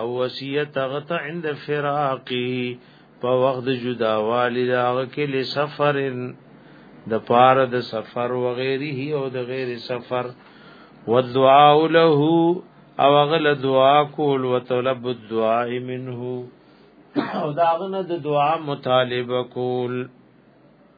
او وصیت غت عند فراقه په وخت جدا والی داغه کې لسفر د پار د سفر و غیره او د غیر سفر والدعاء له او غل دعا کول وطلب الدعاء منه او داغه د دعا مطالبه کول